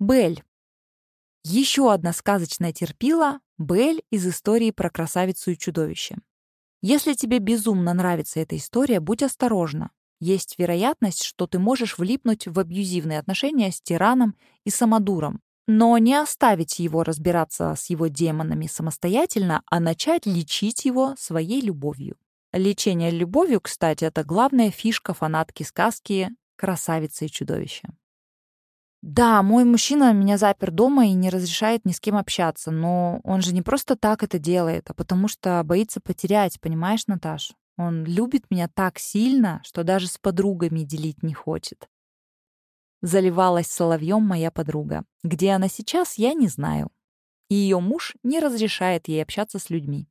Бель. Еще одна сказочная терпила — Бель из истории про красавицу и чудовище. Если тебе безумно нравится эта история, будь осторожна. Есть вероятность, что ты можешь влипнуть в абьюзивные отношения с тираном и самодуром, но не оставить его разбираться с его демонами самостоятельно, а начать лечить его своей любовью. Лечение любовью, кстати, это главная фишка фанатки сказки «Красавица и чудовище». Да, мой мужчина меня запер дома и не разрешает ни с кем общаться, но он же не просто так это делает, а потому что боится потерять, понимаешь, Наташ? Он любит меня так сильно, что даже с подругами делить не хочет. Заливалась соловьем моя подруга. Где она сейчас, я не знаю. И ее муж не разрешает ей общаться с людьми.